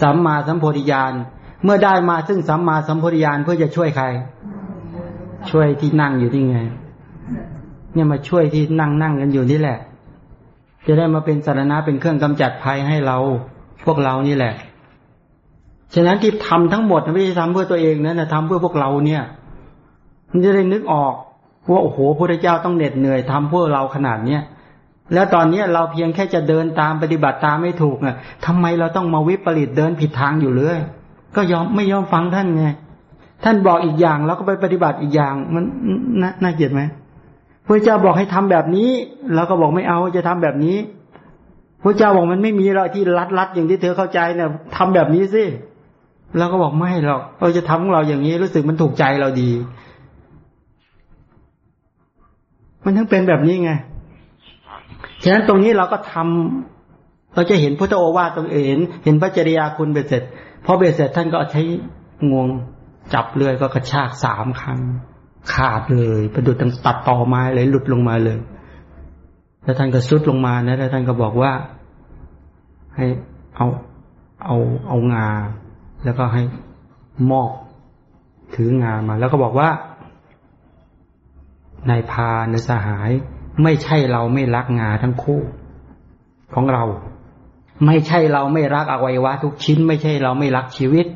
สัมมาสัมโพธิญาณเมื่อได้มาซึ่งสัมมาสัมโพธิญาณเพื่อจะช่วยใคร ช่วยที่นั่งอยู่ที่ไง เนี่ยมาช่วยที่นั่งนั่งกันอยู่นี่แหละ จะได้มาเป็นสารณะเป็นเครื่องกำจัดภัยให้เรา พวกเรานี่แหละ ฉะนั้นที่ทำทั้งหมดไม่ใช่ทำเพื่อตัวเองนะทำเพื่อพวกเราเนี่ย มันจะได้นึกออกว่าโอ้โหพระเจ้าต้องเหน็ดเหนื่อยทำเพื่อเราขนาดเนี้ย แล้วตอนนี้เราเพียงแค่จะเดินตามปฏิบัติตามไม่ถูกน่ะทำไมเราต้องมาวิปริตเดินผิดทางอยู่เรื่อยก็ยอมไม่ยอมฟังท่านไงท่านบอกอีกอย่างเราก็ไปปฏิบัติอีกอย่างมันน่าน่าเกลียดไหมพระเจ้าบอกให้ทำแบบนี้เราก็บอกไม่เอาจะทำแบบนี้พระเจ้าบอกมันไม่มีเราที่รัดรัดอย่างที่เธอเข้าใจเนี่ยทำแบบนี้สิเราก็บอกไม่หรอกเราจะทำของเราอย่างนี้รู้สึกมันถูกใจเราดี มันทั้งเป็นแบบนี้ไง ฉะนั้นตรงนี้เราก็ทำเราจะเห็นพุทธโอวาทตรงเห็น เห็นพระจริยาคุณเบ็ดเสร็จพอเบ็ดเสร็จท่านก็ใช้งวงจับเลื่อยก็กระชากสามครั้งขาดเลยประดุจตั้งตัดต่อไม้เลยหลุดลงมาเลย แล้วท่านก็ซุดลงมานะแล้วท่านก็บอกว่า ให้เอาเอาเอางา แล้วก็ให้มอกถืองามา แล้วก็บอกว่านายพานสหาย ไม่ใช่เราไม่รักงาทั้งคู่ของเรา ไม่ใช่เราไม่รักอวัยวะทุกชิ้น ไม่ใช่เราไม่รักชีวิต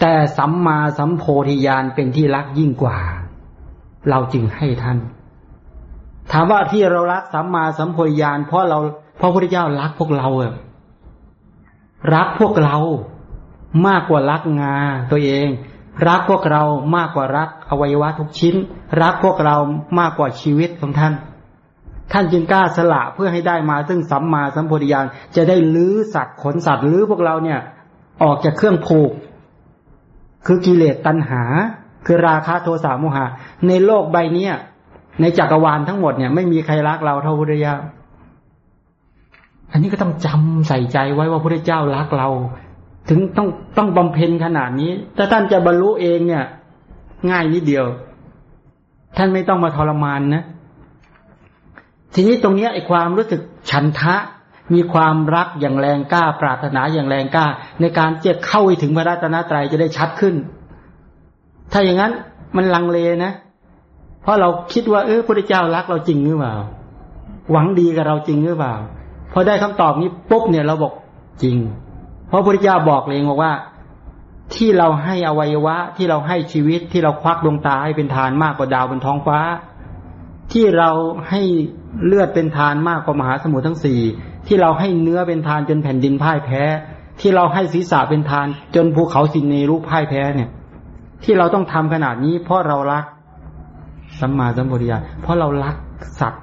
แต่สัมมาสัมโพธิญาณเป็นที่รักยิ่งกว่า เราจึงให้ท่าน ถามว่าที่เรารักสัมมาสัมโพธิญาณเพราะเราเพราะพระพุทธเจ้ารักพวกเราเออรักพวกเรามากกว่ารักงาตัวเอง รักพวกเรามากกว่ารัก อวัยวะทุกชิ้น รักพวกเรามากกว่าชีวิตของท่าน ท่านจึงกล้าสละเพื่อให้ได้มา ซึ่งสัมมาสัมโพธิญาณจะได้ลื้อสัตว์ขนสัตว์หรือพวกเราเนี่ย ออกจากเครื่องผูก คือกิเลสตัณหา คือราคะโทสะโมหะ ในโลกใบเนี้ยในจักรวาลทั้งหมดเนี่ยไม่มีใครรักเราเท่าพุทธเจ้าอันนี้ก็ต้องจำใส่ใจไว้ว่าพระเจ้ารักเรา ถึงต้องต้องบำเพ็ญขนาดนี้ ถ้าท่านจะบรรลุเองเนี่ย ง่ายนิดเดียว ท่านไม่ต้องมาทรมานนะ ทีนี้ตรงนี้ไอ้ความรู้สึกฉันทะ มีความรักอย่างแรงกล้า ปรารถนาอย่างแรงกล้า ในการเจะเข้าไปถึงพระราตนตรัยจะได้ชัดขึ้น ถ้าอย่างนั้นมันลังเลนะ เพราะเราคิดว่าเออพระเจ้ารักเราจริงหรือเปล่า หวังดีกับเราจริงหรือเปล่าพอได้คำตอบนี้ปุ๊บเนี่ยเราบอกจริง เพราะพระพุทธเจ้าบอกเองบอกว่า ที่เราให้อวัยวะ ที่เราให้ชีวิตที่เราควักดวงตาให้เป็นทานมากกว่าดาวบนท้องฟ้า ที่เราให้เลือดเป็นทานมากกว่ามหาสมุทรทั้งสี่ที่เราให้เนื้อเป็นทานจนแผ่นดินพ่ายแพ้ ที่เราให้ศีรษะเป็นทาน จนภูเขาสินเนรุพ่ายแพ้เนี่ย ที่เราต้องทำขนาดนี้ เพราะเรารักสัมมาสัมพุทธญาณเพราะเรารักสัตว์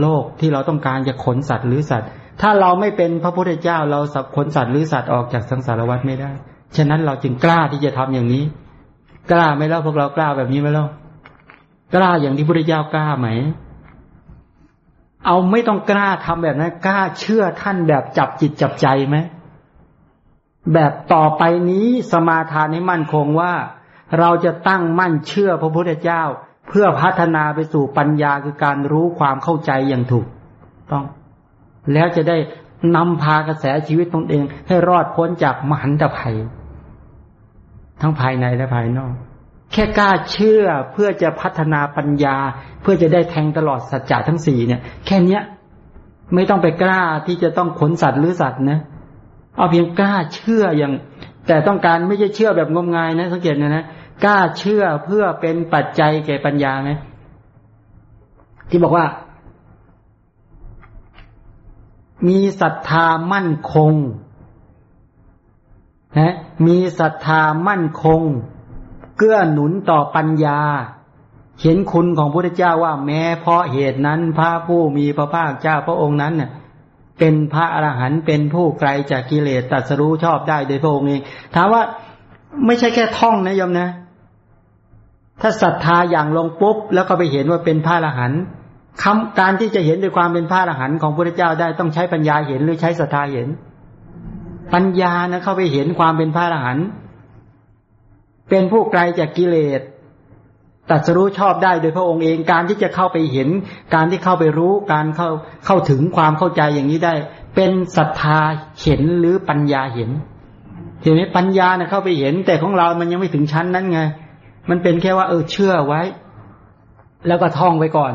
โลกที่เราต้องการจะขนสัตว์หรือสัตว์ ถ้าเราไม่เป็นพระพุทธเจ้าเราสับคนสัตว์หรือสัตว์ออกจากสังสารวัฏไม่ได้ ฉะนั้นเราจึงกล้าที่จะทำอย่างนี้ กล้าไหมล่ะพวกเรากล้าแบบนี้ไหมล่ะกล้าอย่างที่พระพุทธเจ้ากล้าไหม เอาไม่ต้องกล้าทำแบบนั้น กล้าเชื่อท่านแบบจับจิตจับใจไหมแบบต่อไปนี้สมาทานให้มั่นคงว่า เราจะตั้งมั่นเชื่อพระพุทธเจ้า เพื่อพัฒนาไปสู่ปัญญาคือการรู้ความเข้าใจอย่างถูก ต้อง แล้วจะได้นำพากระแสชีวิตตนเอง ให้รอดพ้นจากมหันตภัย ทั้งภายในและภายนอก แค่กล้าเชื่อเพื่อจะพัฒนาปัญญา เพื่อจะได้แทงตลอดสัจจะทั้งสี่เนี่ย แค่เนี้ย ไม่ต้องไปกล้าที่จะต้องขนสัตว์หรือสัตว์นะเอาเพียงกล้าเชื่ออย่าง แต่ต้องการไม่ใช่เชื่อแบบงมงายนะสังเกตนะนะกล้าเชื่อเพื่อเป็นปัจจัยแก่ปัญญาไหมที่บอกว่า มีศรัทธามั่นคงนะ มีศรัทธามั่นคง เกื้อหนุนต่อปัญญา เห็นคุณของพระพุทธเจ้าว่าแม้เพราะเหตุนั้นพระผู้มีพระภาคเจ้าพระองค์นั้นเน่ยเป็นพระอรหันต์เป็นผู้ไกลจากกิเลสตัดสรู้ชอบได้โดยพระองค์เองถามว่าไม่ใช่แค่ท่องนะยมนะ ถ้าศรัทธาอย่างลงปุ๊บแล้วก็ไปเห็นว่าเป็นพระอรหันต์คำการที่จะเห็นด้วยความเป็นพระอรหันต์ของพระเจ้าได้ต้องใช้ปัญญาเห็นหรือใช้ศรัทธาเห็น ปัญญานะเข้าไปเห็นความเป็นพระอรหันต์เป็นผู้ไกลจากกิเลสตัดสรู้ชอบได้โดยพระองค์เองการที่จะเข้าไปเห็น การที่เข้าไปรู้การเข้าเข้าถึงความเข้าใจอย่างนี้ได้ เป็นศรัทธาเห็นหรือปัญญาเห็นเห็นไหมปัญญาเนะเข้าไปเห็น แต่ของเรามันยังไม่ถึงชั้นนั้นไง มันเป็นแค่ว่า เออเชื่อไว้ แล้วก็ท่องไว้ก่อน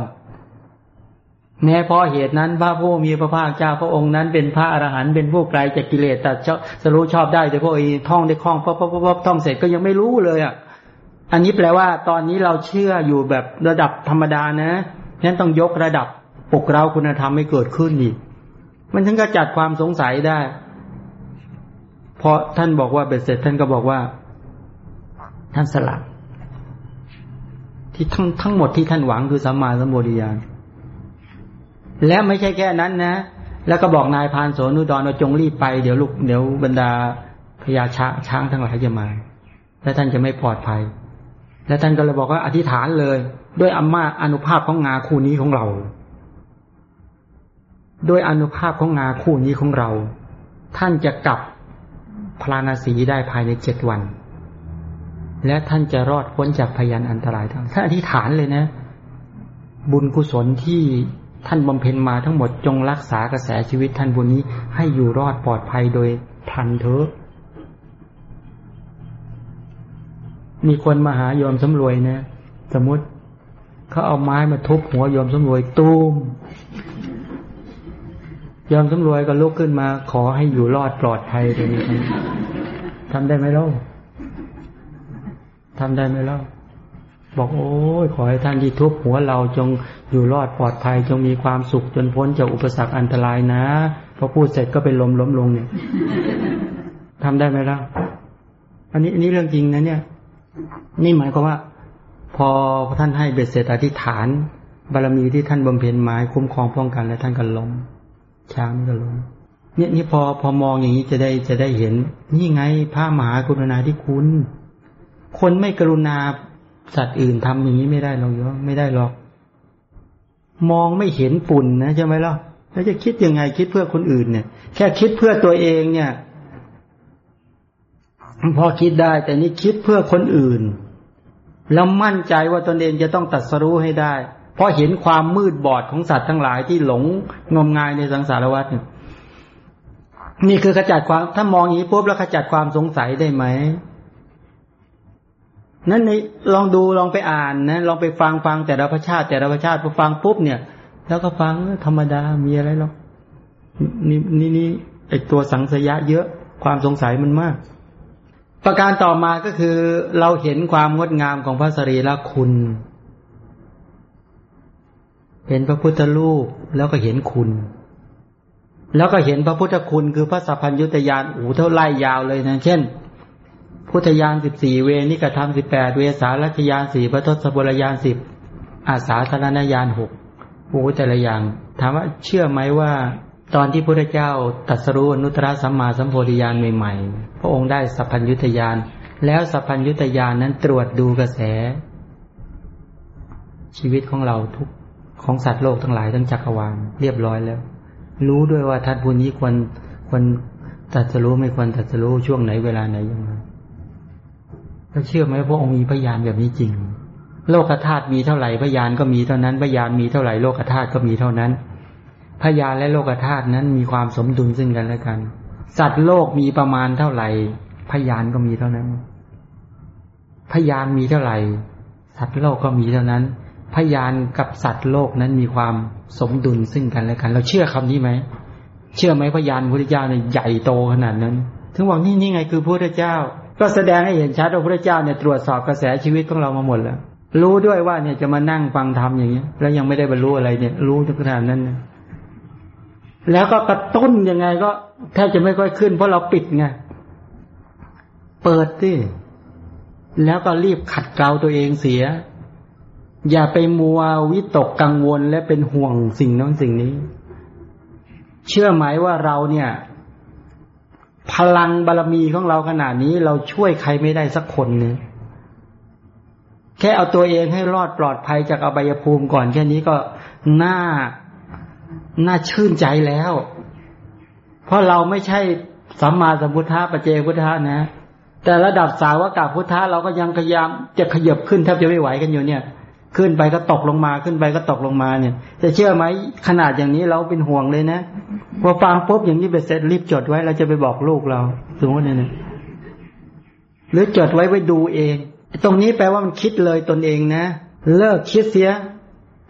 แม้เพราะเหตุนั้นพระผู้มีพระภาคเจ้าพระองค์นั้น เป็นพระอรหันต์เป็นผู้ไกลจากกิเลสแต่จะรู้ชอบได้แต่พวกไอ้ท่องได้คล่องพอพอพอท่องเสร็จก็ยังไม่รู้เลยอะอันนี้แปลว่าตอนนี้เราเชื่ออยู่แบบระดับธรรมดานะฉะนั้นต้องยกระดับปลุกเราคุณธรรมให้เกิดขึ้นอีกมันถึงจะจัดความสงสัยได้ เพอท่านบอกว่าเบ็ดเสร็จท่านก็บอกว่า ท่านสลับที่ทั้งทั้งหมดที่ท่านหวังคือสัมมาสัมโพธิญาณ และไม่ใช่แค่นั้นนะ แล้วก็บอกนายพานโสนุดรว่าจงรีบไปเดี๋ยวลูกเดี๋ยวบรรดาพญาช้าช้างทั้งหลายจะมา และท่านจะไม่ปลอดภัย และท่านก็เลยบอกว่าอธิษฐานเลย ด้วยอำมาอนุภาพของงาคู่นี้ของเรา ด้วยอนุภาพของงาคู่นี้ของเรา ท่านจะกลับพลานาสีได้ภายในเจ็ดวัน และท่านจะรอดพ้นจากพยันอันตรายทั้งท่านอธิษฐานเลยนะ บุญกุศลที่ ท่านบำเพ็ญมาทั้งหมดจงรักษากระแสชีวิตท่านบุญนี้ให้อยู่รอดปลอดภัยโดยทันเถอะมีคนมาหายอมสำรวยนะ สมมติเขาเอาไม้มาทุบหัวยอมสำรวยตูมยอมสำรวยก็ลุกขึ้นมา ขอให้อยู่รอดปลอดภัยตรงนี้ทำได้ไหมเล่าทำได้ไหมเล่า บอกโอ้ยขอให้ท่านที่ทุบหัวเราจงอยู่รอดปลอดภัยจงมีความสุขจนพ้นจากอุปสรรคอันตรายนะพอพูดเสร็จก็เป็นลมล้มลงเนี่ยทำได้ไหมล่ะอันนี้อันนี้เรื่องจริงนะเนี่ย นี่หมายความว่า พอท่านให้เบ็ดเสร็จอธิษฐาน บารมีที่ท่านบำเพ็ญมาคุ้มครองป้องกันและท่านก็ล้มช้างก็ล้มเนี่ยนี่พอพอมองอย่างนี้จะได้จะได้เห็น นี่ไงพระมหากรุณาธิคุณ คนไม่กรุณา สัตว์อื่นทำอย่างนี้ไม่ได้หรอกโยไม่ได้หรอก มองไม่เห็นปุ่นนะใช่ไหมล่ะแล้วจะคิดยังไงคิดเพื่อคนอื่นเนี่ย แค่คิดเพื่อตัวเองเนี่ย พอคิดได้ แต่นี่คิดเพื่อคนอื่น แล้วมั่นใจว่าตนเองจะต้องตัดสรู้ให้ได้ เพราะเห็นความมืดบอดของสัตว์ทั้งหลายที่หลงงมงายในสังสารวัฏนี่คือขจัดความถ้ามองอย่างนี้ปุ๊บแล้วขจัดความสงสัยได้ไหม นั้นในลองดูลองไปอ่านนะลองไปฟังฟังแต่ละพระชาติ แต่ละพระชาติพอฟังปุ๊บเนี่ย แล้วก็ฟังธรรมดามีอะไรหรอกนี่นี่นี่ไอตัวสังสยะเยอะความสงสัยมันมาก ประการต่อมาก็คือ เราเห็นความงดงามของพระสรีระคุณ เห็นพระพุทธรูปแล้วก็เห็นคุณ แล้วก็เห็นพระพุทธคุณคือพระสัพพัญยุตยานอูเท่าไล่ยาวเลยนะเช่น พุทธยานสิบสี่เวนิกธรรมสิบแปดเวสาลัชยานสี่พระทศบุรยานสิบอาสาธนญาณหกโอ้แต่ละอย่าง ถามว่าเชื่อไหมว่า ตอนที่พระเจ้าตัดสรู้นุตระสัมมาสัมโพธิญาณใหม่ๆ พระองค์ได้สัพพัญยุตยานแล้วสัพพัญยุตยานนั้นตรวจดูกระแส ชีวิตของเราทุกของสัตว์โลกทั้งหลายทั้งจักรวาลเรียบร้อยแล้ว รู้ด้วยว่าท่านผู้นี้ควรควรตัดสรู้ไม่ควรตัดสรู้ช่วงไหนเวลาไหนยังไง ก็เชื่อไหมพระองค์มีพยานแบบนี้จริง โลกธาตุมีเท่าไหร่พยานก็มีเท่านั้นพยานมีเท่าไหร่โลกธาตุก็มีเท่านั้นพยานและโลกธาตุนั้นมีความสมดุลซึ่งกันและกัน สัตว์โลกมีประมาณเท่าไหร่พยานก็มีเท่านั้น พยานมีเท่าไหร่ สัตว์โลกก็มีเท่านั้น พยานกับสัตว์โลกนั้นมีความสมดุลซึ่งกันและกัน เราเชื่อคำนี้ไหมเชื่อไหมพยานพระเจ้าเนี่ยใหญ่โตขนาดนั้น ถึงบอกนี่นี่ไงคือพระเจ้า ก็แสดงให้เห็นชัดว่าพระเจ้าเนี่ยตรวจสอบกระแสชีวิตของเรามาหมดแล้วรู้ด้วยว่าเนี่ยจะมานั่งฟังธรรมอย่างเงี้แล้วยังไม่ได้บรรลุอะไรเนี่ย รู้ถึงขนาดนั้นนแล้วก็กระตุ้นยังไงก็แทบจะไม่ค่อยขึ้น เพราะเราปิดไงเปิดสิแล้วก็รีบขัดเกลาตัวเองเสีย อย่าไปมัววิตกกังวลและเป็นห่วงสิ่งนั้นสิ่งนี้ เชื่อไหมว่าเราเนี่ย พลังบารรมีของเราขนาดนี้เราช่วยใครไม่ได้สักคนนึงแค่เอาตัวเองให้รอดปลอดภัยจากอบายภูมิก่อนแค่นี้ก็น่าน่าชื่นใจแล้ว เพราะเราไม่ใช่สัมมาสัมพุทธะปเจพุทธะนะ แต่ระดับสาวกาพุทธะเราก็ยังพยายามจะขยับขึ้นแทบจะไม่ไหวกันอยู่เนี่ย ขึ้นไปก็ตกลงมาขึ้นไปก็ตกลงมาเนี่ย จะเชื่อไหมขนาดอย่างนี้เราเป็นห่วงเลยนะพอฟังปุ๊บอย่างนี้ไปเสร็จรีบจดไว้เราจะไปบอกลูกเราสมมติเนี่ยหรือจดไว้ไว้ดูเอง ตรงนี้แปลว่ามันคิดเลยตนเองนะ เลิกคิดเสีย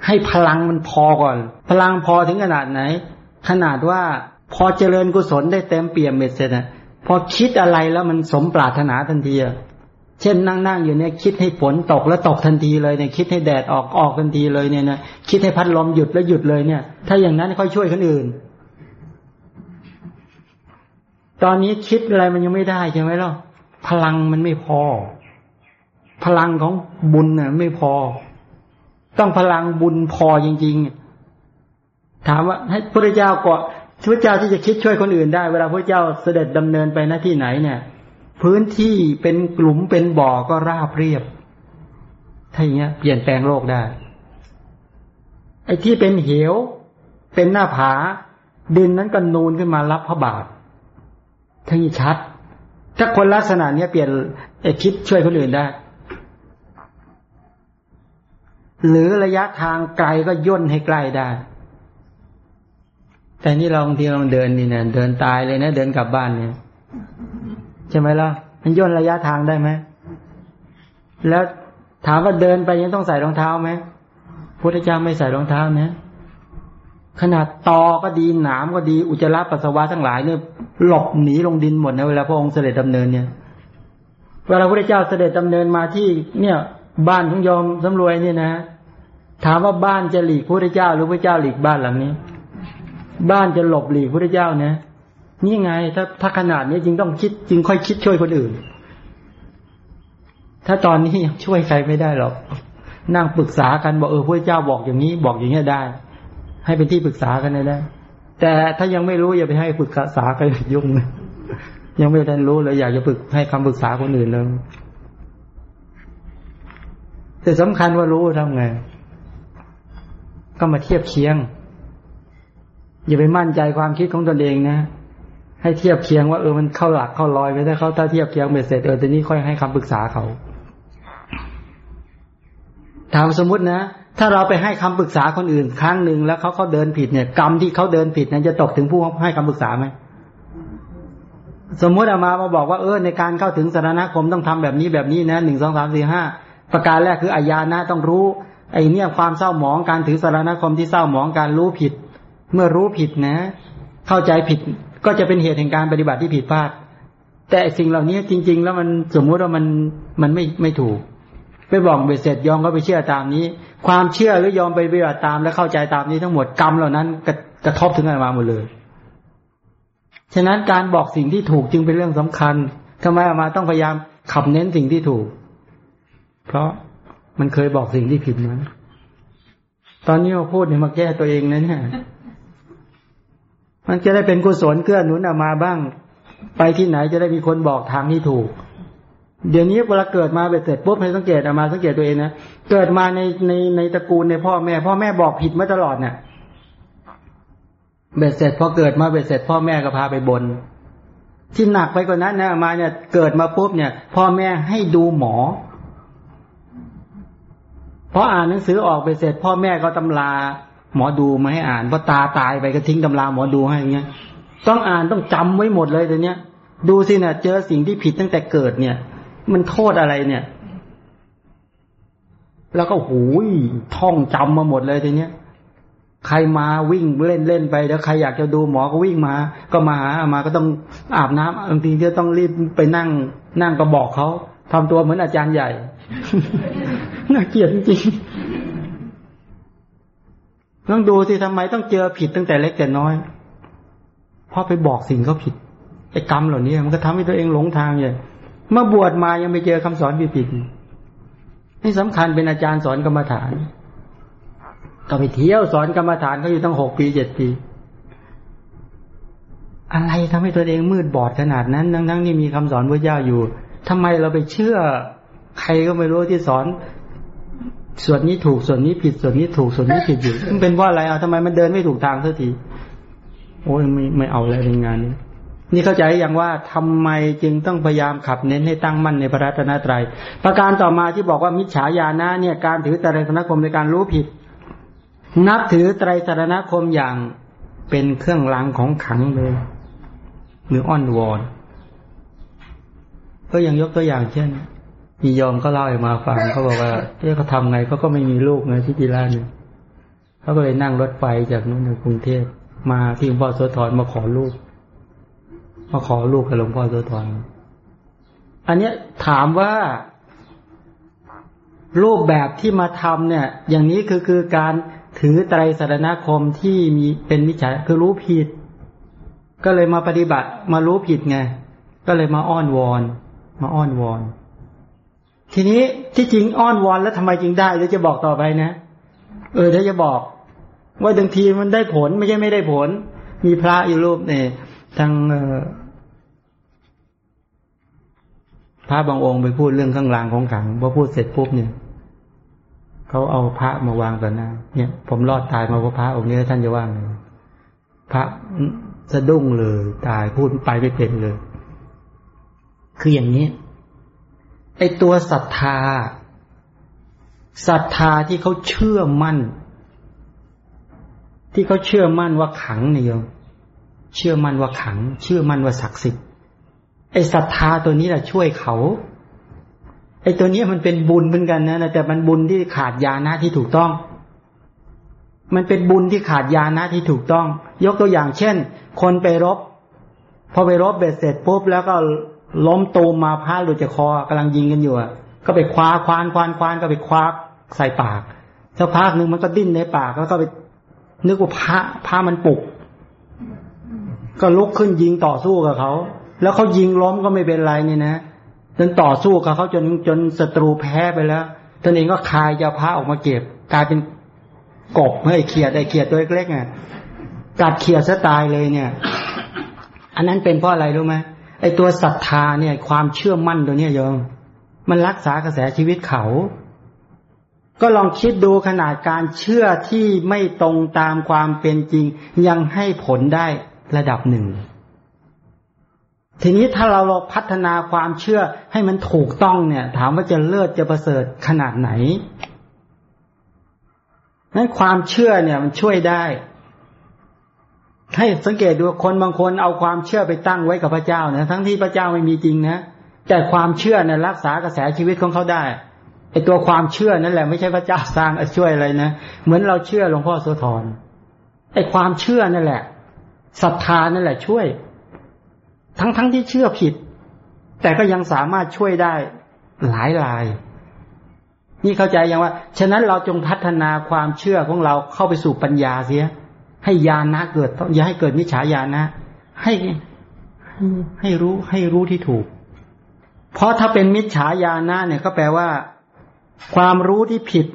ให้พลังมันพอก่อน พลังพอถึงขนาดไหน ขนาดว่าพอเจริญกุศลได้เต็มเปี่ยมเม็ดเสร็จนะพอคิดอะไรแล้วมันสมปรารถนาทันที ช่นนั่งนั่งอยู่เนี่ยคิดให้ฝนตกแล้วตกทันทีเลยเนี่ยคิดให้แดดออกออกทันทีเลยเนี่ยนะคิดให้พัดลมหยุดแล้วหยุดเลยเนี่ย ถ้าอย่างนั้นค่อยช่วยคนอื่น ตอนนี้คิดอะไรมันยังไม่ได้ใช่ไหมล่ะพลังมันไม่พอ พลังของบุญน่ะไม่พอ ต้องพลังบุญพอจริง ๆ ถามว่าให้พระเจ้าก็พระเจ้าที่จะคิดช่วยคนอื่นได้ เวลาพระเจ้าเสด็จดำเนินไปหน้าที่ไหนเนี่ย พื้นที่เป็นกลุ่มเป็นบ่อก็ราบเรียบ ถ้าอย่างเงี้ย เปลี่ยนแปลงโลกได้ ไอ้ที่เป็นเหว เป็นหน้าผา ดินนั้นก็นูนขึ้นมารับพระบาททั้งนี้ชัด ถ้าคนลักษณะนี้เปลี่ยนไอ้คิดช่วยคนอื่นได้ หรือระยะทางไกลก็ย่นให้ใกล้ได้ แต่นี่เราบางทีเราเดินนี่เนี่ยเดินตายเลยนะ เดินกลับบ้านเนี่ย ใช่ไหมล่ะ มันย่นระยะทางได้ไหม แล้วถามว่าเดินไปยังต้องใส่รองเท้าไหมพุทธเจ้าไม่ใส่รองเท้านะขนาดตอก็ดีหนามก็ดีอุจจาระปัสสาวะทั้งหลายเนี่ยหลบหนีลงดินหมดนะเวลาพระองค์เสด็จดำเนินเนี่ยเวลาพระเจ้าเสด็จดำเนินมาที่เนี่ย บ้านของยอมสำรวยเนี่ยนะถามว่าบ้านจะหลีกพระเจ้าหรือพระเจ้าหลีกบ้านหลังนี้ บ้านจะหลบหลีกพระเจ้านะ นี่ไง ถ้าถ้าขนาดนี้จริงต้องคิดจริงค่อยคิดช่วยคนอื่น ถ้าตอนนี้ยังช่วยใครไม่ได้หรอกนั่งปรึกษากันบอกเออพระเจ้าบอกอย่างนี้ บอกอย่างนี้ได้ ให้เป็นที่ปรึกษากันได้ แต่ถ้ายังไม่รู้อย่าไปให้ปรึกษากันยุ่งยังไม่ทันรู้เลยอยากจะปรึกให้คำปรึกษาคนอื่นเลยแต่สำคัญว่ารู้ทำไง ก็มาเทียบเคียง อย่าไปมั่นใจความคิดของตนเองนะ ให้เทียบเคียงว่าเออมันเข้าหลักเข้าลอยไปถ้าเขาถ้าเทียบเคียงเบ็ดเสร็จเออทีนี้ค่อยให้คำปรึกษาเขาถามสมมุตินะ ถ้าเราไปให้คำปรึกษาคนอื่นครั้งหนึ่งแล้วเขาเขาเดินผิดเนี่ย กรรมที่เขาเดินผิดนั้นจะตกถึงผู้ให้คำปรึกษาไหมสมมติอามามาบอกว่าเออในการเข้าถึงสารณคมต้องทำแบบนี้แบบนี้นะหนึ่งสองสามสี่ห้าประการแรกคืออายานะต้องรู้ ไอเนี่ยความเศร้าหมองการถือสารณคมที่เศร้าหมองการรู้ผิด เมื่อรู้ผิดนะ เข้าใจผิด ก็จะเป็นเหตุแห่งการปฏิบัติที่ผิดพลาด แต่สิ่งเหล่านี้จริง ๆ แล้วมันสมมุติว่ามันมันไม่ไม่ถูกไปบอกไปเสร็จยอมก็ไปเชื่อตามนี้ ความเชื่อหรือยอมไปปฏิบัติตามและเข้าใจตามนี้ทั้งหมดกรรมเหล่านั้นกระกระทบถึงอะไรมาหมดเลย ฉะนั้นการบอกสิ่งที่ถูกจึงเป็นเรื่องสำคัญทำไมมาต้องพยายามขับเน้นสิ่งที่ถูก เพราะมันเคยบอกสิ่งที่ผิดมาตอนนี้มาพูดเนี่ยมาแก้ตัวเองนะเนี่ย มันจะได้เป็นกุศลเกื้อหนุนออกมาบ้าง ไปที่ไหนจะได้มีคนบอกทางที่ถูก เดี๋ยวนี้เวลาเกิดมาเบ็ดเสร็จปุ๊บให้สังเกตออกมาสังเกตตัวเองนะเกิดมาในในในตระกูลในพ่อแม่ พ่อแม่บอกผิดมาตลอดเนี่ยเบ็ดเสร็จพอเกิดมาเบ็ดเสร็จ พ่อแม่ก็พาไปบน ที่หนักไปกว่านั้นนะมาเนี่ย เกิดมาปุ๊บเนี่ย พ่อแม่ให้ดูหมอพออ่านหนังสือออกไปเสร็จ พ่อแม่ก็ตำรา หมอดูมาให้อ่านพอตาตายไปก็ทิ้งตำราหมอดูให้อย่างเงี้ย ต้องอ่านต้องจำไว้หมดเลยแต่เนี้ย ดูสินะเจอสิ่งที่ผิดตั้งแต่เกิดเนี่ย มันโทษอะไรเนี่ย แล้วก็หูยท่องจำมาหมดเลยทีเนี้ยใครมาวิ่งเล่นเล่นไปแล้วใครอยากจะดูหมอก็วิ่งมา ก็มาหามาก็ต้องอาบน้ำบางทีก็ต้องรีบไปนั่ง นั่งก็บอกเขาทำตัวเหมือนอาจารย์ใหญ่น่าเกลียดจริง ต้องดูสิทำไมต้องเจอผิดตั้งแต่เล็กแต่น้อย เพราะไปบอกสิ่งเขาผิดไอ้กรรมเหล่านี้มันก็ทำให้ตัวเองหลงทางอย่างเมื่อบวชมายังไม่เจอคำสอนผิดผิดนี่สำคัญเป็นอาจารย์สอนกรรมฐาน ก็ไปเที่ยวสอนกรรมฐานเขาอยู่ตั้งหกปีเจ็ดปี อะไรทำให้ตัวเองมืดบอดขนาดนั้นทั้งๆนี่มีคำสอนพระเจ้าอยู่ทำไมเราไปเชื่อ ใครก็ไม่รู้ที่สอน ส่วนนี้ถูกส่วนนี้ผิดส่วนนี้ถูกส่วนนี้ผิดอยู่มันเป็นว่าอะไรอะทำไมมันเดินไม่ถูกทางสักทีโอ้ยไม่ไม่เอาแล้วในงานนี้นี่เข้าใจอย่างว่าทำไมจึงต้องพยายามขับเน้นให้ตั้งมั่นในพระรัตนตรยัย ประการต่อมาที่บอกว่ามิจฉาญาณะเนี่ยการถือไตรสรณคมในการรู้ผิด นับถือไตรสรณคมอย่างเป็นเครื่องรางของขังเลยหรืออ้อนวอนก็ยังยกตัวอย่างเช่น มียอมก็เล่าให้มาฟังเขาบอกว่าเอ๊ะเขาทำไงเขาก็ไม่มีลูกไงที่จีราเนี่ยเขาก็เลยนั่งรถไฟจากนู้นในกรุงเทพมาที่หลวงพ่อโสธรมาขอลูกมาขอลูกกับหลวงพ่อโสธรอันเนี้ยถามว่ารูปแบบที่มาทำเนี่ย อย่างนี้คือคือการถือไตรสรณคมที่มีเป็นมิจฉาคือรู้ผิด ก็เลยมาปฏิบัติมารู้ผิดไง ก็เลยมาอ้อนวอน มาอ้อนวอน ทีนี้ที่จริงอ้อนวอนแล้วทำไมจริงได้เดี๋ยวจะบอกต่อไปนะ เออเดี๋ยวจะบอก ว่าบางทีมันได้ผลไม่ใช่ไม่ได้ผล มีพระอยู่รูปเนี่ยทางพระบางองค์ไปพูดเรื่องข้างล่างของขังพอพูดเสร็จปุ๊บเนี่ยเขาเอาพระมาวางต่อหน้า เนี่ย ผมรอดตายมาเพราะพระองค์นี้ท่านจะว่างพระสะดุ้งเลย ตายพูดไปไม่เป็นเลย คืออย่างนี้ ไอตัวศรัทธาศรัทธาที่เขาเชื่อมั่น ที่เขาเชื่อมั่นว่าขังเนี่ยเชื่อมั่นว่าขัง เชื่อมั่นว่าศักดิ์สิทธิ์ไอศรัทธาตัวนี้แหละช่วยเขาไอตัวนี้มันเป็นบุญเหมือนกันนะแต่มันบุญที่ขาดยานะที่ถูกต้อง มันเป็นบุญที่ขาดยานะที่ถูกต้อง ยกตัวอย่างเช่น คนไปรบ พอไปรบเบ็ดเสร็จปุ๊บแล้วก็ ล้มตูมมาผ้าหลุดจากคอกำลังยิงกันอยู่อะ ก็ไปคว้าควานควานควานก็ไปคว้าใส่ปากสักพักหนึ่งมันก็ดิ้นในปากแล้วก็ไปนึกว่าผ้าผ้ามันปลุก ก็ลุกขึ้นยิงต่อสู้กับเขา แล้วเขายิงล้มก็ไม่เป็นไรนี่นะจนต่อสู้กับเขาจนจนศัตรูแพ้ไปแล้วตนเองก็คายยาผ้าออกมาเก็บ กลายเป็นกบให้เขียดไอ้เขียดตัวเล็กๆไงกัดเขียดซะตายเลยเนี่ย อันนั้นเป็นเพราะอะไรรู้ไหม ไอตัวศรัทธาเนี่ย ความเชื่อมั่นตัวเนี้ยโยมมันรักษากระแสชีวิตเขา ก็ลองคิดดูขนาดการเชื่อที่ไม่ตรงตามความเป็นจริง ยังให้ผลได้ระดับหนึ่ง ทีนี้ถ้าเราเราพัฒนาความเชื่อให้มันถูกต้องเนี่ย ถามว่าจะเลิศจะประเสริฐขนาดไหนนั้นความเชื่อเนี่ยมันช่วยได้ ให้สังเกตดูคนบางคนเอาความเชื่อไปตั้งไว้กับพระเจ้านะทั้งที่พระเจ้าไม่มีจริงนะแต่ความเชื่อเนี่ยรักษากระแสชีวิตของเขาได้ไอตัวความเชื่อนั่นแหละไม่ใช่พระเจ้าสร้างช่วยอะไรนะเหมือนเราเชื่อหลวงพ่อโสธรไอความเชื่อนั่นแหละศรัทธานั่นแหละช่วย ทั้งๆทที่เชื่อผิด แต่ก็ยังสามารถช่วยได้หลายราย นี่เข้าใจยังว่า ฉะนั้นเราจงพัฒนาความเชื่อของเราเข้าไปสู่ปัญญาเสีย ให้ญาณะเกิดอย่าให้เกิดมิจฉาญาณะให้ให้รู้ให้รู้ที่ถูก เพราะถ้าเป็นมิจฉาญาณะเนี่ยก็แปลว่า ความรู้ที่ผิด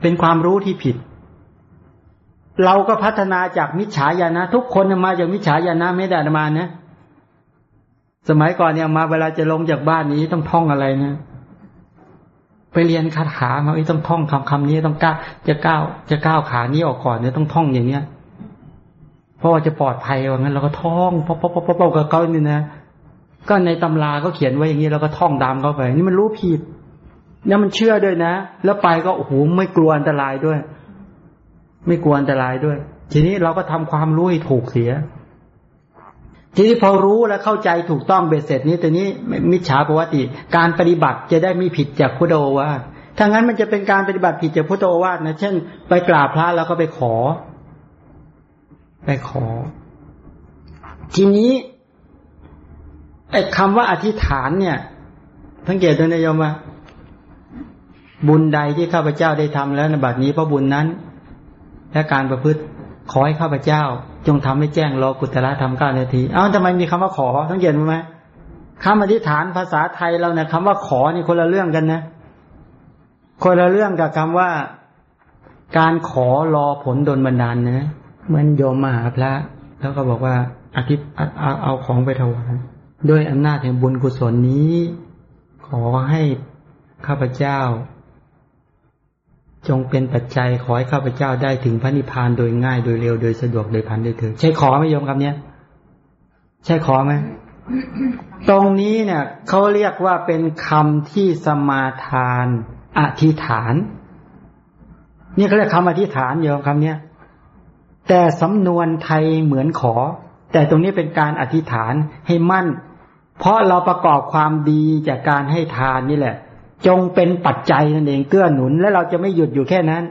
เป็นความรู้ที่ผิด เราก็พัฒนาจากมิจฉาญาณะทุกคนมาจากมิจฉาญาณะไม่ได้มานะสมัยก่อนเนี่ยมาเวลาจะลงจากบ้านนี้ต้องท่องอะไรนะไปเรียนคาถามาต้องท่องคำคำนี้ต้องก้าวจะก้าวจะก้าวขานี้ออกก่อนเนี่ยต้องท่องอย่างเนี้ย เพราะว่าจะปลอดภัยว่างั้นเราก็ท่องพอพอพอพอกับเขานี่นะก็ในตำราก็เขียนไว้อย่างนี้เราก็ท่องดามเข้าไป นี่มันรู้ผิดเนี่ยมันเชื่อด้วยนะ แล้วไปก็โอ้โหไม่กลัวอันตรายด้วย ไม่กลัวอันตรายด้วย ทีนี้เราก็ทำความรู้ให้ถูกเสีย ทีนี้พอรู้และเข้าใจถูกต้องเบ็ดเสร็จนี้ตัวนี้มิจฉาปวัติ การปฏิบัติจะได้มีผิดจากพุทธโอวาทถ้างั้นมันจะเป็นการปฏิบัติผิดจากพุทธโอวาทนะ เช่น ไปกราบพระแล้วก็ไปขอ ไปขอ ทีนี้ไอ้คำว่าอธิษฐานเนี่ยสังเกตดูนะโยมว่าบุญใดที่ข้าพเจ้าได้ทำแล้วในบัดนี้เพราะบุญนั้น และการประพฤติขอให้ข้าพเจ้า จงทำให้แจ้งโลกุตระทำเก้านาที เอ้าทำไมมีคำว่าขอสังเกตไหมคำอธิษฐานภาษาไทยเราเนี่ยคำว่าขอนี่คนละเรื่องกันนะ คนละเรื่องกับคำว่า การขอรอผลดลบันดาลนะ เหมือนโยมมาหาพระ แล้วก็บอกว่าอาทิตย์เอาเอาของไปถวายด้วยอำนาจแห่งบุญกุศลนี้ ขอให้ข้าพเจ้า จงเป็นปัจจัยขอให้ข้าพเจ้าได้ถึงพระนิพพานโดยง่ายโดยเร็วโดยสะดวกโดยพันโดยถิดใช่ขอไหม่ยอมคำเนี้ย ใช่ขอไหมตรงนี้เนี่ยเขาเรียกว่าเป็นคำที่สมาทาน อธิษฐาน นี่เขาเรียกคำอธิษฐานอยู่คำเนี้ย แต่สำนวนไทยเหมือนขอ แต่ตรงนี้เป็นการอธิษฐานให้มั่น เพราะเราประกอบความดีจากการให้ทานนี่แหละ จงเป็นปัจจัยนั่นเองเกื้อหนุน และเราจะไม่หยุดอยู่แค่นั้น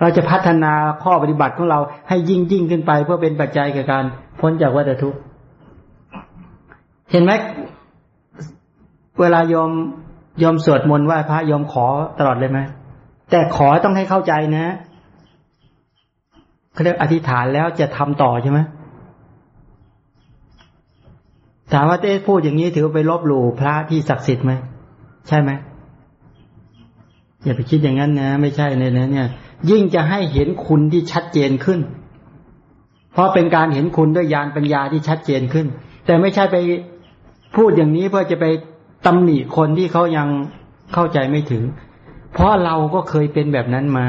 เราจะพัฒนาข้อปฏิบัติของเราให้ยิ่งยิ่งขึ้นไป เพื่อเป็นปัจจัยกับการพ้นจากวัฏทุกข์เห็นไหมเวลายอมยอมสวดมนต์ไหว้พระยอมขอตลอดเลยไหมแต่ขอต้องให้เข้าใจนะ เขาเรียกอธิษฐานแล้วจะทำต่อใช่ไหมถามว่าเต้พูดอย่างนี้ถือไปลบหลู่พระที่ศักดิ์สิทธิ์ไหมใช่ไหมอย่าไปคิดอย่างนั้นนะ ไม่ใช่ในนั้นเนี่ย ยิ่งจะให้เห็นคุณที่ชัดเจนขึ้น เพราะเป็นการเห็นคุณด้วยญาณปัญญาที่ชัดเจนขึ้น แต่ไม่ใช่ไปพูดอย่างนี้เพื่อจะไปตำหนิคนที่เขายังเข้าใจไม่ถึง เพราะเราก็เคยเป็นแบบนั้นมา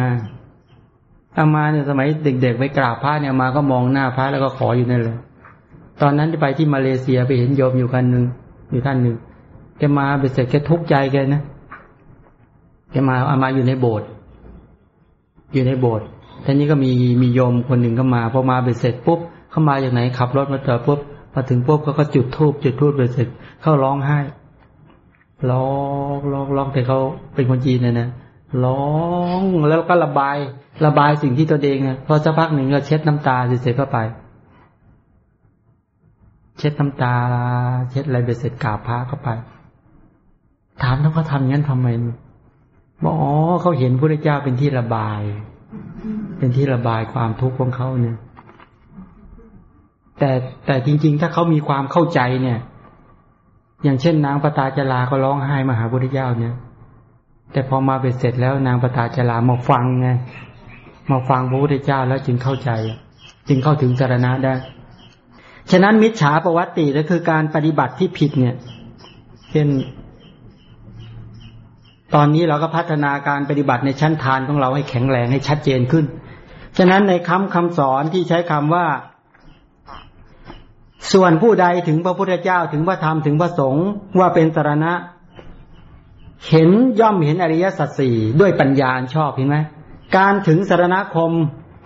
อามาเนี่ยสมัยเด็กๆไปกราบพระเนี่ยมาก็มองหน้าพระแล้วก็ขออยู่นั่นเลย ตอนนั้นจะไปที่มาเลเซียไปเห็นโยมอยู่คนหนึ่งอยู่ท่านหนึ่งแกมาไปเสร็จแกทุกข์ใจแกนะแกมาอามาอยู่ในโบสถ์อยู่ในโบสถ์ท่านี้ก็มีมีโยมคนหนึ่งก็มาพอมาไปเสร็จปุ๊บเข้ามาอย่างไหนขับรถมาเจอปุ๊บพอถึงปุ๊บเขาก็จุดทูบจุดทูบไปเสร็จ เขาร้องไห้ร้องร้องร้องแต่เขาเป็นคนจีนนะนะ ร้องแล้วก็ระบาย ระบายสิ่งที่ตัวเองอะพอสักพักหนึ่งก็เช็ดน้ำตาเสร็จก็ไป เช็ดน้ำตา เช็ดอะไรไปเสร็จกราบพระเข้าไป ถามแล้วเขาทำงั้นทำไมบอกอ๋อเขาเห็นพระเจ้าเป็นที่ระบาย เป็นที่ระบายความทุกข์ของเขาเนี่ย แต่แต่จริง ๆ ถ้าเขามีความเข้าใจเนี่ย อย่างเช่นนางปตาจลาก็ร้องไห้มาหาพระเจ้าเนี่ย แต่พอมาเบ็ดเสร็จแล้วนางปตาจลามาฟังไงมาฟังพระพุทธเจ้าแล้วจึงเข้าใจ จึงเข้าถึงสารณะได้ ฉะนั้นมิจฉาประวัติก็คือการปฏิบัติที่ผิดเนี่ย เช่น ตอนนี้เราก็พัฒนาการปฏิบัติในชั้นทานของเราให้แข็งแรงให้ชัดเจนขึ้น ฉะนั้นในคำคำสอนที่ใช้คำว่า ส่วนผู้ใดถึงพระพุทธเจ้าถึงพระธรรมถึงพระสงฆ์ว่าเป็นสารณะ เห็นย่อมเห็นอริยสัจสี่ด้วยปัญญาชอบเห็นไหมการถึงสารณคม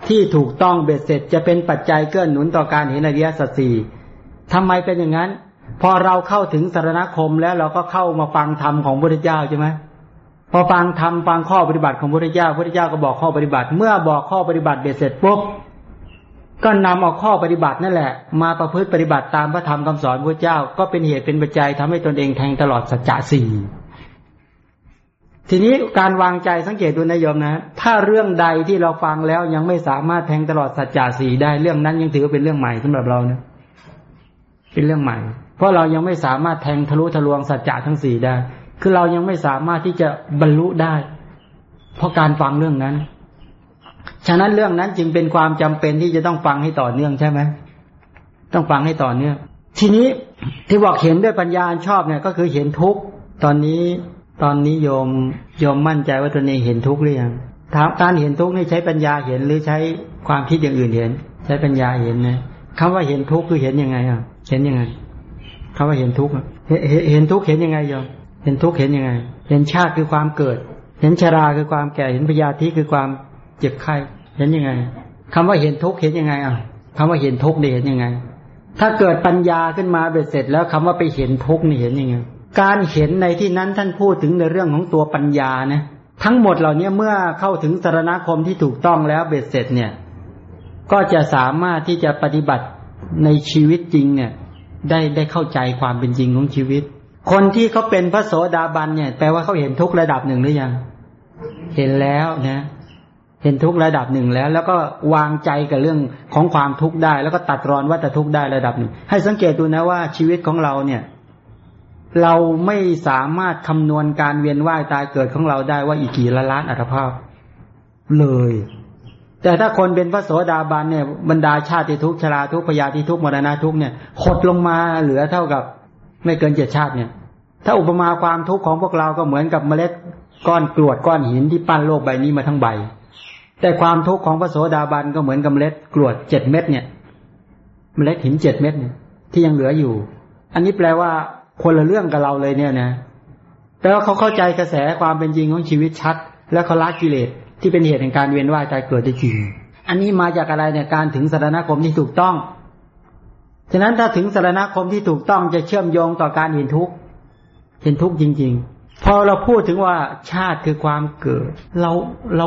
ที่ถูกต้องเบ็ดเสร็จจะเป็นปัจจัยเกื้อหนุนต่อการเห็นอริยสัจสี่ทำไมเป็นอย่างนั้น พอเราเข้าถึงสารณคมแล้วเราก็เข้ามาฟังธรรมของพระพุทธเจ้าใช่ไหมพอฟังธรรมฟังข้อปฏิบัติของพระพุทธเจ้าพระพุทธเจ้าก็บอกข้อปฏิบัติ เมื่อบอกข้อปฏิบัติเบ็ดเสร็จปุ๊บก็นำเอาข้อปฏิบัตินั่นแหละ มาประพฤติปฏิบัติตามพระธรรมคำสอนพระเจ้า ก็เป็นเหตุเป็นปัจจัยทำให้ตนเองแทงตลอดสัจจะสี่ ทีนี้การวางใจสังเกตดูนะโยมนะ ถ้าเรื่องใดที่เราฟังแล้วยังไม่สามารถแทงตลอดสัจจะสี่ได้เรื่องนั้นยังถือว่าเป็นเรื่องใหม่สำหรับเรานะเป็นเรื่องใหม่ เพราะเรายังไม่สามารถแทงทะลุทะลวงสัจจะทั้งสี่ได้ คือเรายังไม่สามารถที่จะบรรลุได้ เพราะการฟังเรื่องนั้น ฉะนั้นเรื่องนั้นจึงเป็นความจำเป็นที่จะต้องฟังให้ต่อเนื่องใช่ไหมต้องฟังให้ต่อเนื่องทีนี้ที่บอกเห็นด้วยปัญญาชอบเนี่ย ก็คือเห็นทุกตอนนี้ ตอนนี้โยมโยมมั่นใจว่าตนเองเห็นทุกหรือยังถามการเห็นทุกนี่ใช้ปัญญาเห็นหรือใช้ความคิดอย่างอื่นเห็น ใช้ปัญญาเห็นนะคำว่าเห็นทุกคือเห็นยังไงอะ เห็นยังไงคำว่าเห็นทุกเห็นทุกเห็นยังไงโยมเห็นทุกเห็นยังไง เห็นชาติคือความเกิด เห็นชราคือความแก่เห็นพยาธิคือความเจ็บไข้ เห็นยังไงคำว่าเห็นทุกข์เห็นยังไงอะคำว่าเห็นทุกข์นี่เห็นยังไง ถ้าเกิดปัญญาขึ้นมาเบ็ดเสร็จแล้วคำว่าไปเห็นทุกข์นี่เห็นยังไง การเห็นในที่นั้นท่านพูดถึงในเรื่องของตัวปัญญานะทั้งหมดเหล่านี้เมื่อเข้าถึงสารณคมที่ถูกต้องแล้วเบ็ดเสร็จเนี่ย ก็จะสามารถที่จะปฏิบัติในชีวิตจริงเนี่ย ได้ได้เข้าใจความเป็นจริงของชีวิต คนที่เขาเป็นพระโสดาบันเนี่ยแปลว่าเขาเห็นทุกระดับหนึ่งหรือยัง เห็นแล้วนะเห็นทุกระดับหนึ่งแล้ว แล้วก็วางใจกับเรื่องของความทุกข์ได้ แล้วก็ตัดรอนว่าจะทุกข์ได้ระดับหนึ่ง ให้สังเกตดูนะว่าชีวิตของเราเนี่ย เราไม่สามารถคำนวณการเวียนว่ายตายเกิดของเราได้ว่าอีกกี่ละล้านอัตภาพ เลย แต่ถ้าคนเป็นพระโสดาบันเนี่ยบรรดาชาติทุกชราทุกพยาธิทุกมรณะทุกเนี่ยหดลงมาเหลือเท่ากับ ไม่เกินเจ็ดชาติเนี่ย ถ้าอุปมาความทุกข์ของพวกเราก็เหมือนกับเมล็ดก้อนกรวดก้อนหินที่ปั้นโลกใบนี้มาทั้งใบ แต่ความทุกข์ของพระโสดาบันก็เหมือนกับเมล็ดกรวดเจ็ดเม็ดเนี่ย เมล็ดหินเจ็ดเม็ดเนี่ยที่ยังเหลืออยู่ อันนี้แปลว่า คนละเรื่องกับเราเลยเนี่ยนะแปลว่าเขาเข้าใจกระแสความเป็นจริงของชีวิตชัด และเขาละกิเลสที่เป็นเหตุแห่งการเวียนว่ายตายเกิดได้จริง อันนี้มาจากอะไรเนี่ยการถึงสารณคมที่ถูกต้องฉะนั้นถ้าถึงสารณคมที่ถูกต้องจะเชื่อมโยงต่อการเห็นทุกข์เห็นทุกข์จริง ๆ พอเราพูดถึงว่าชาติคือความเกิด เราเรา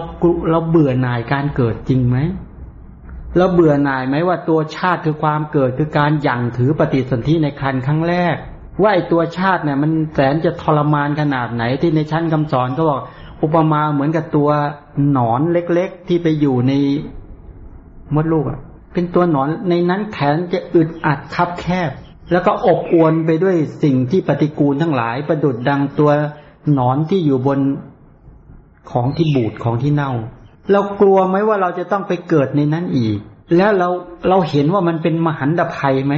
เราเบื่อหน่ายการเกิดจริงไหมเราเบื่อหน่ายไหมว่าตัวชาติคือความเกิดคือการหยั่งถือปฏิสนธิในคันครั้งแรก ว่าไอตัวชาติเนี่ยมันแสนจะทรมานขนาดไหนที่ในชั้นคำสอนก็บอกอุปมาเหมือนกับตัวหนอนเล็กๆ ที่ไปอยู่ในมดลูกอะ เป็นตัวหนอนในนั้นแขนจะอึดอัดคับแคบ แล้วก็อบอวนไปด้วยสิ่งที่ปฏิกูลทั้งหลาย ประดุดดังตัวหนอนที่อยู่บนของที่บูดของที่เน่า เรากลัวไหมว่าเราจะต้องไปเกิดในนั้นอีก แล้วเราเราเห็นว่ามันเป็นมหันตภัยไหม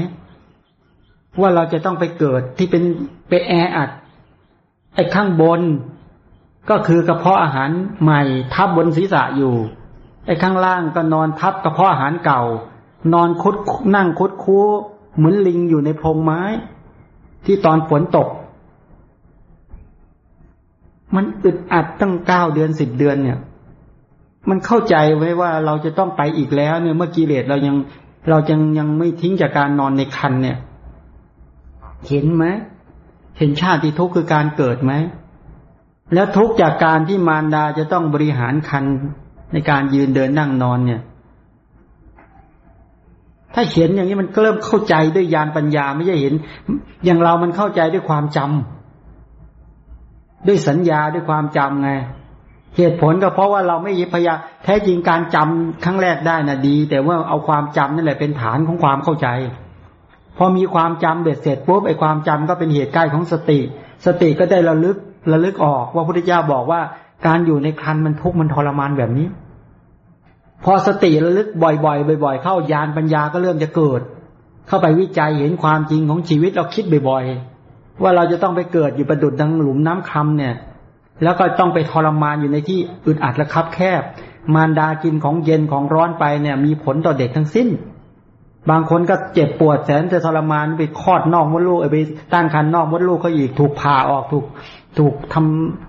ว่าเราจะต้องไปเกิดที่เป็นไปแออัดไอ้ข้างบน ก็คือกระเพาะอาหารใหม่ทับบนศีรษะอยู่ ไอ้ข้างล่างก็นอนทับกระเพาะอาหารเก่า นอนคุดนั่งคุดคูเหมือนลิงอยู่ในพงไม้ ที่ตอนฝนตก มันอึดอัดตั้งเก้าเดือนสิบเดือนเนี่ย มันเข้าใจไว้ว่าเราจะต้องไปอีกแล้วเนี่ยเมื่อกิเลสเรายังเรายังยังไม่ทิ้งจากการนอนในคันเนี่ย เห็นไหมเห็นชาติทุกข์คือการเกิดไหม แล้วทุกข์จากการที่มารดาจะต้องบริหารคันในการยืนเดินนั่งนอนเนี่ย ถ้าเห็นอย่างนี้มันเริ่มเข้าใจด้วยญาณปัญญาไม่ใช่เห็น อย่างเรามันเข้าใจด้วยความจำด้วยสัญญาด้วยความจำไง เหตุผลก็เพราะว่าเราไม่พยายามแท้จริงการจำครั้งแรกได้นะดี แต่ว่าเอาความจำนั่นแหละเป็นฐานของความเข้าใจ พอมีความจำเบ็ดเสร็จปุ๊บไอ้ความจำก็เป็นเหตุใกล้ของสติ สติก็ได้ระลึกระลึกออกว่าพระพุทธเจ้าบอกว่า การอยู่ในคันมันทุกข์มันทรมานแบบนี้ พอสติระลึกบ่อยๆบ่อย ๆ เข้ายานปัญญาก็เริ่มจะเกิด เข้าไปวิจัยเห็นความจริงของชีวิตเราคิดบ่อยๆ ว่าเราจะต้องไปเกิดอยู่ประดุดดังหลุมน้ำคำเนี่ย แล้วก็ต้องไปทรมานอยู่ในที่อึดอัดและคับแคบ มารดากินของเย็นของร้อนไปเนี่ย มีผลต่อเด็กทั้งสิ้น บางคนก็เจ็บปวดแสนจะทรมานไปคลอดนอกมดลูกไปตั้งครรภ์นอกมดลูกก็อีกถูกผ่าออกถูกถูกทำ